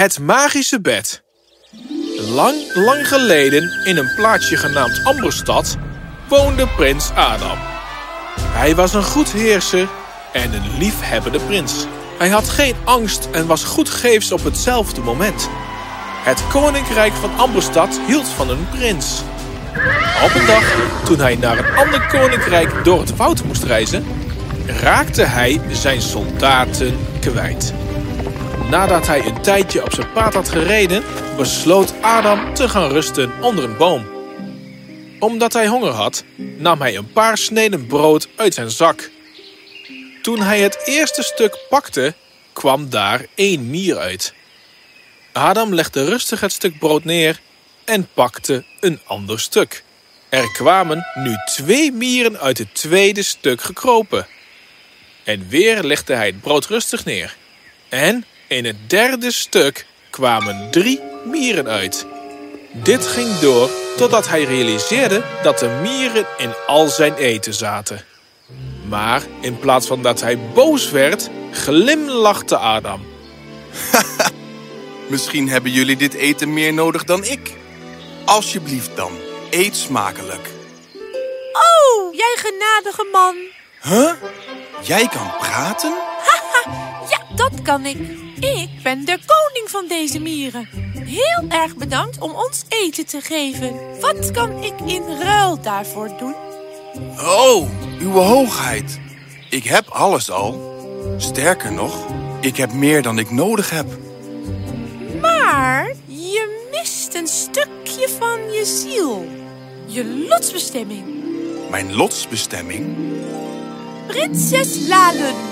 Het magische bed. Lang, lang geleden in een plaatsje genaamd Amberstad woonde prins Adam. Hij was een goed heerser en een liefhebbende prins. Hij had geen angst en was goedgeefs op hetzelfde moment. Het koninkrijk van Amberstad hield van een prins. Op een dag, toen hij naar een ander koninkrijk door het woud moest reizen, raakte hij zijn soldaten kwijt. Nadat hij een tijdje op zijn paard had gereden, besloot Adam te gaan rusten onder een boom. Omdat hij honger had, nam hij een paar sneden brood uit zijn zak. Toen hij het eerste stuk pakte, kwam daar één mier uit. Adam legde rustig het stuk brood neer en pakte een ander stuk. Er kwamen nu twee mieren uit het tweede stuk gekropen. En weer legde hij het brood rustig neer. En in het derde stuk kwamen drie mieren uit. Dit ging door totdat hij realiseerde dat de mieren in al zijn eten zaten. Maar in plaats van dat hij boos werd, glimlachte Adam. Misschien hebben jullie dit eten meer nodig dan ik. Alsjeblieft dan, eet smakelijk. Oh, jij genadige man. Huh? Jij kan praten? Ja, dat kan ik. Ik ben de koning van deze mieren. Heel erg bedankt om ons eten te geven. Wat kan ik in ruil daarvoor doen? Oh, uw hoogheid. Ik heb alles al. Sterker nog, ik heb meer dan ik nodig heb. Maar je mist een stukje van je ziel. Je lotsbestemming. Mijn lotsbestemming? Prinses Lalen.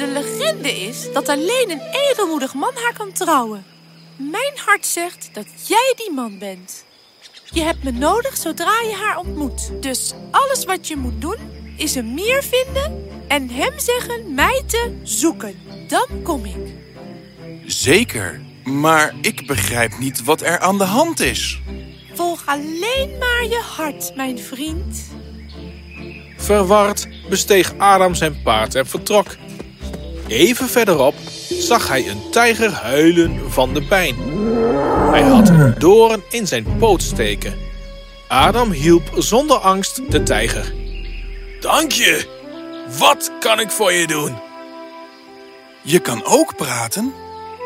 De legende is dat alleen een edelmoedig man haar kan trouwen. Mijn hart zegt dat jij die man bent. Je hebt me nodig zodra je haar ontmoet. Dus alles wat je moet doen is een mier vinden en hem zeggen mij te zoeken. Dan kom ik. Zeker, maar ik begrijp niet wat er aan de hand is. Volg alleen maar je hart, mijn vriend. Verward besteeg Adam zijn paard en vertrok. Even verderop zag hij een tijger huilen van de pijn. Hij had een doorn in zijn poot steken. Adam hielp zonder angst de tijger. Dank je. Wat kan ik voor je doen? Je kan ook praten.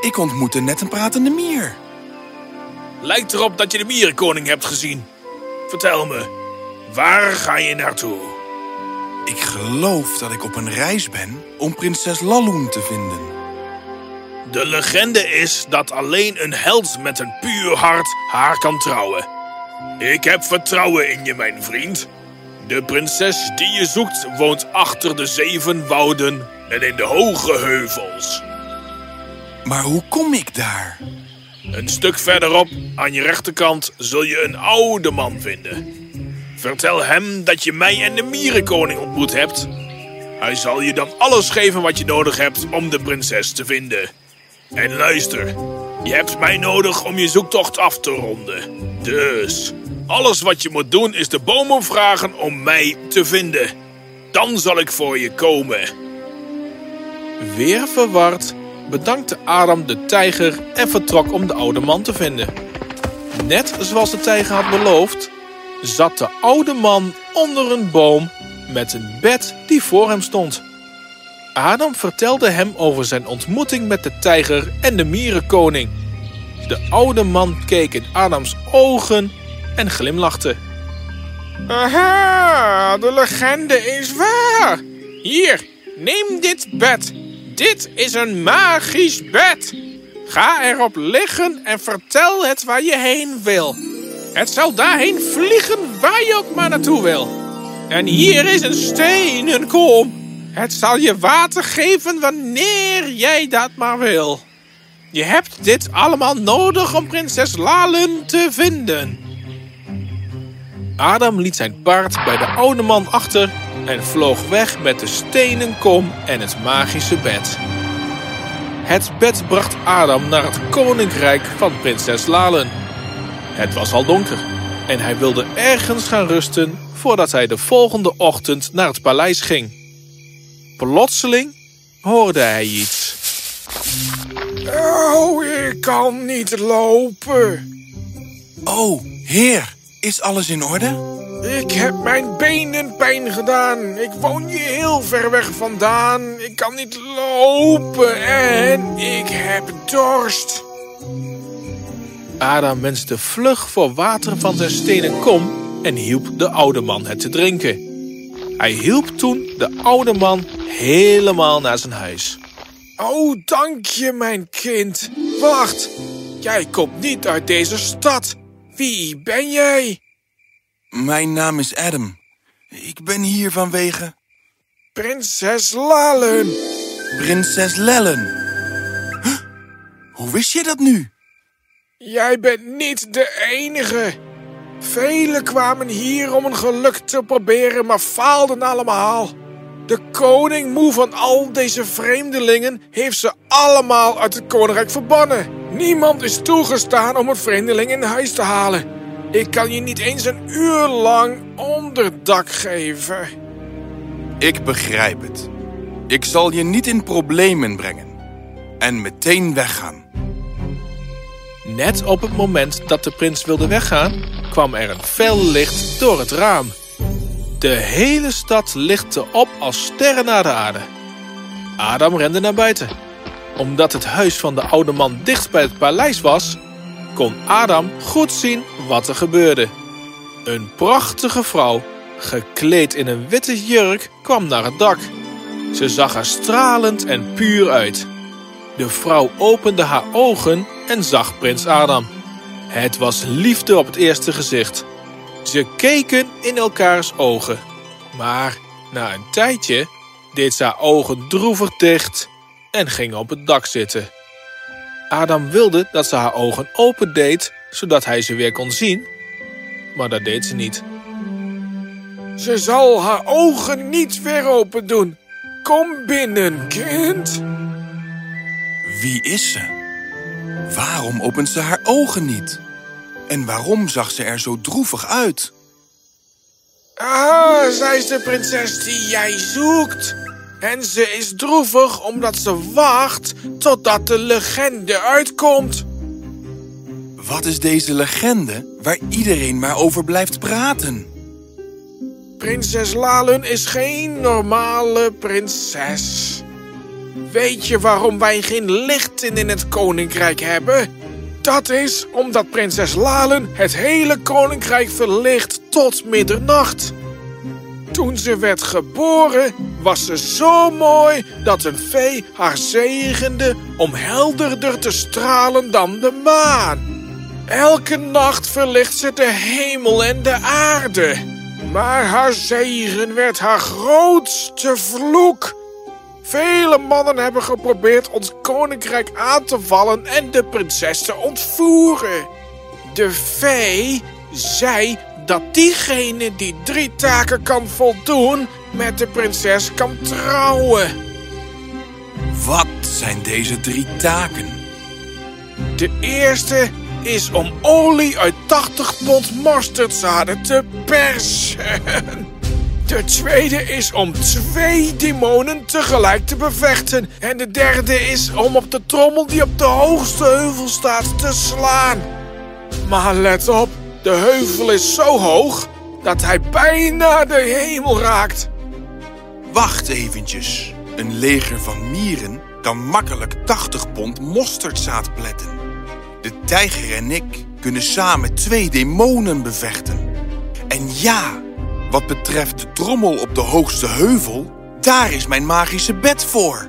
Ik ontmoette net een pratende mier. Lijkt erop dat je de mierenkoning hebt gezien. Vertel me, waar ga je naartoe? Ik geloof dat ik op een reis ben om prinses Laloen te vinden. De legende is dat alleen een held met een puur hart haar kan trouwen. Ik heb vertrouwen in je, mijn vriend. De prinses die je zoekt woont achter de zeven wouden en in de hoge heuvels. Maar hoe kom ik daar? Een stuk verderop, aan je rechterkant, zul je een oude man vinden. Vertel hem dat je mij en de mierenkoning ontmoet hebt. Hij zal je dan alles geven wat je nodig hebt om de prinses te vinden. En luister, je hebt mij nodig om je zoektocht af te ronden. Dus, alles wat je moet doen is de bomen vragen om mij te vinden. Dan zal ik voor je komen. Weer verward bedankte Adam de tijger en vertrok om de oude man te vinden. Net zoals de tijger had beloofd, zat de oude man onder een boom met een bed die voor hem stond. Adam vertelde hem over zijn ontmoeting met de tijger en de mierenkoning. De oude man keek in Adams ogen en glimlachte. Aha, de legende is waar. Hier, neem dit bed. Dit is een magisch bed. Ga erop liggen en vertel het waar je heen wil. Het zal daarheen vliegen waar je ook maar naartoe wil. En hier is een stenen kom. Het zal je water geven wanneer jij dat maar wil. Je hebt dit allemaal nodig om prinses Lalen te vinden. Adam liet zijn paard bij de oude man achter en vloog weg met de stenen kom en het magische bed. Het bed bracht Adam naar het koninkrijk van prinses Lalen. Het was al donker en hij wilde ergens gaan rusten voordat hij de volgende ochtend naar het paleis ging. Plotseling hoorde hij iets. Oh, ik kan niet lopen. Oh, heer, is alles in orde? Ik heb mijn benen pijn gedaan. Ik woon hier heel ver weg vandaan. Ik kan niet lopen en ik heb dorst. Adam wenste vlug voor water van zijn stenen kom en hielp de oude man het te drinken. Hij hielp toen de oude man helemaal naar zijn huis. Oh, dank je, mijn kind. Wacht, jij komt niet uit deze stad. Wie ben jij? Mijn naam is Adam. Ik ben hier vanwege... Prinses Lalen. Prinses Lellen. Huh? Hoe wist je dat nu? Jij bent niet de enige. Velen kwamen hier om een geluk te proberen, maar faalden allemaal. De koning moe van al deze vreemdelingen heeft ze allemaal uit het koninkrijk verbannen. Niemand is toegestaan om een vreemdeling in huis te halen. Ik kan je niet eens een uur lang onderdak geven. Ik begrijp het. Ik zal je niet in problemen brengen. En meteen weggaan. Net op het moment dat de prins wilde weggaan, kwam er een fel licht door het raam. De hele stad lichtte op als sterren naar de aarde. Adam rende naar buiten. Omdat het huis van de oude man dicht bij het paleis was, kon Adam goed zien wat er gebeurde. Een prachtige vrouw, gekleed in een witte jurk, kwam naar het dak. Ze zag er stralend en puur uit. De vrouw opende haar ogen en zag prins Adam. Het was liefde op het eerste gezicht. Ze keken in elkaars ogen. Maar na een tijdje deed ze haar ogen droevig dicht en ging op het dak zitten. Adam wilde dat ze haar ogen opendeed, zodat hij ze weer kon zien. Maar dat deed ze niet. Ze zal haar ogen niet weer open doen. Kom binnen, kind. Wie is ze? Waarom opent ze haar ogen niet? En waarom zag ze er zo droevig uit? Ah, zij is de prinses die jij zoekt. En ze is droevig omdat ze wacht totdat de legende uitkomt. Wat is deze legende waar iedereen maar over blijft praten? Prinses Lalen is geen normale prinses. Weet je waarom wij geen lichten in het koninkrijk hebben? Dat is omdat prinses Lalen het hele koninkrijk verlicht tot middernacht. Toen ze werd geboren was ze zo mooi dat een vee haar zegende om helderder te stralen dan de maan. Elke nacht verlicht ze de hemel en de aarde. Maar haar zegen werd haar grootste vloek. Vele mannen hebben geprobeerd ons koninkrijk aan te vallen en de prinses te ontvoeren. De vee zei dat diegene die drie taken kan voldoen met de prinses kan trouwen. Wat zijn deze drie taken? De eerste is om olie uit 80 pond mosterdzaden te persen. De tweede is om twee demonen tegelijk te bevechten. En de derde is om op de trommel die op de hoogste heuvel staat te slaan. Maar let op, de heuvel is zo hoog dat hij bijna de hemel raakt. Wacht eventjes. Een leger van mieren kan makkelijk 80 pond mosterdzaad pletten. De tijger en ik kunnen samen twee demonen bevechten. En ja, wat betreft de trommel op de hoogste heuvel, daar is mijn magische bed voor.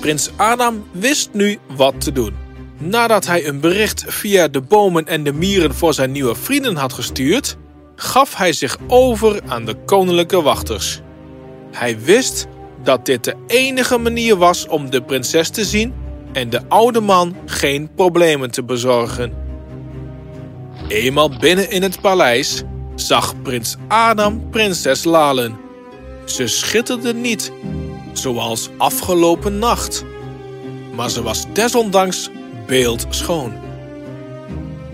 Prins Adam wist nu wat te doen. Nadat hij een bericht via de bomen en de mieren voor zijn nieuwe vrienden had gestuurd, gaf hij zich over aan de koninklijke wachters. Hij wist dat dit de enige manier was om de prinses te zien en de oude man geen problemen te bezorgen. Eenmaal binnen in het paleis zag prins Adam prinses Lalen. Ze schitterde niet, zoals afgelopen nacht. Maar ze was desondanks beeldschoon.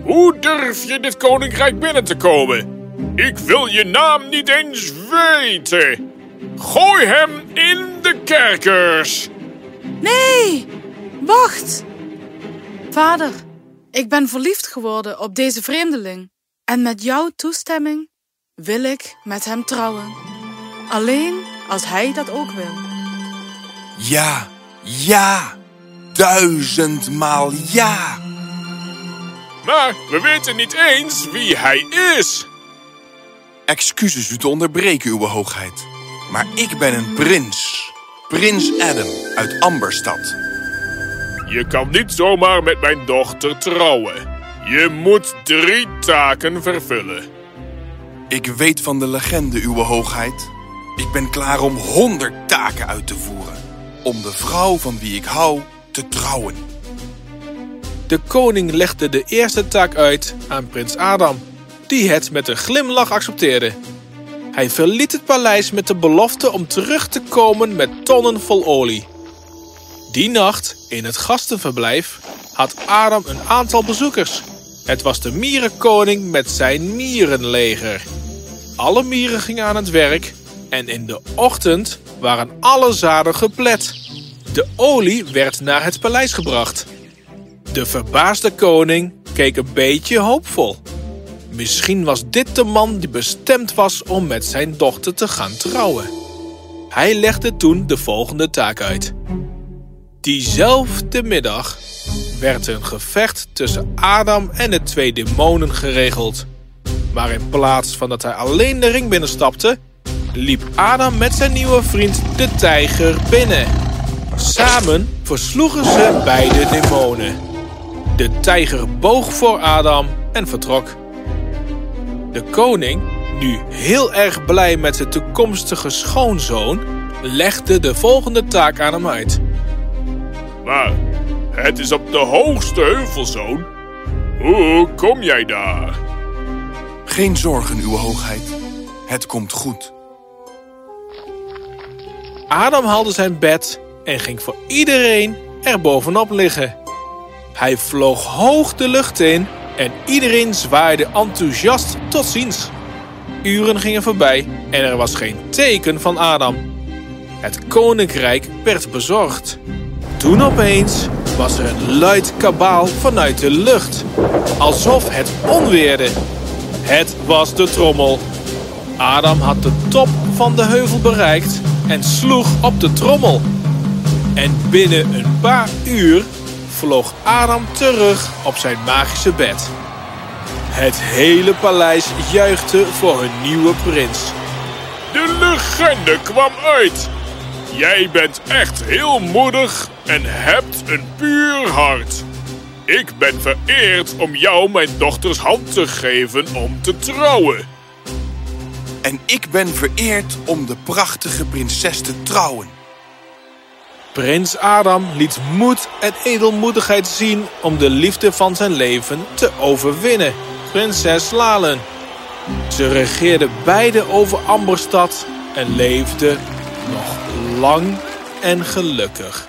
Hoe durf je dit koninkrijk binnen te komen? Ik wil je naam niet eens weten. Gooi hem in de kerkers. Nee, Wacht! Vader, ik ben verliefd geworden op deze vreemdeling. En met jouw toestemming wil ik met hem trouwen. Alleen als hij dat ook wil. Ja, ja, duizendmaal ja. Maar we weten niet eens wie hij is. Excuses u te onderbreken, uw hoogheid. Maar ik ben een prins. Prins Adam uit Amberstad. Je kan niet zomaar met mijn dochter trouwen. Je moet drie taken vervullen. Ik weet van de legende, uw hoogheid. Ik ben klaar om honderd taken uit te voeren. Om de vrouw van wie ik hou te trouwen. De koning legde de eerste taak uit aan prins Adam, die het met een glimlach accepteerde. Hij verliet het paleis met de belofte om terug te komen met tonnen vol olie. Die nacht, in het gastenverblijf, had Adam een aantal bezoekers. Het was de mierenkoning met zijn mierenleger. Alle mieren gingen aan het werk en in de ochtend waren alle zaden geplet. De olie werd naar het paleis gebracht. De verbaasde koning keek een beetje hoopvol. Misschien was dit de man die bestemd was om met zijn dochter te gaan trouwen. Hij legde toen de volgende taak uit. Diezelfde middag werd een gevecht tussen Adam en de twee demonen geregeld. Maar in plaats van dat hij alleen de ring binnenstapte, liep Adam met zijn nieuwe vriend de tijger binnen. Samen versloegen ze beide demonen. De tijger boog voor Adam en vertrok. De koning, nu heel erg blij met zijn toekomstige schoonzoon, legde de volgende taak aan hem uit. Maar het is op de hoogste heuvelzoon. Hoe kom jij daar? Geen zorgen, uw hoogheid. Het komt goed. Adam haalde zijn bed en ging voor iedereen er bovenop liggen. Hij vloog hoog de lucht in en iedereen zwaaide enthousiast tot ziens. Uren gingen voorbij en er was geen teken van Adam. Het koninkrijk werd bezorgd. Toen opeens was er een luid kabaal vanuit de lucht. Alsof het onweerde. Het was de trommel. Adam had de top van de heuvel bereikt en sloeg op de trommel. En binnen een paar uur vloog Adam terug op zijn magische bed. Het hele paleis juichte voor hun nieuwe prins. De legende kwam uit. Jij bent echt heel moedig en hebt een puur hart. Ik ben vereerd om jou mijn dochters hand te geven om te trouwen. En ik ben vereerd om de prachtige prinses te trouwen. Prins Adam liet moed en edelmoedigheid zien om de liefde van zijn leven te overwinnen. Prinses Lalen. Ze regeerden beide over Amberstad en leefden nog lang en gelukkig.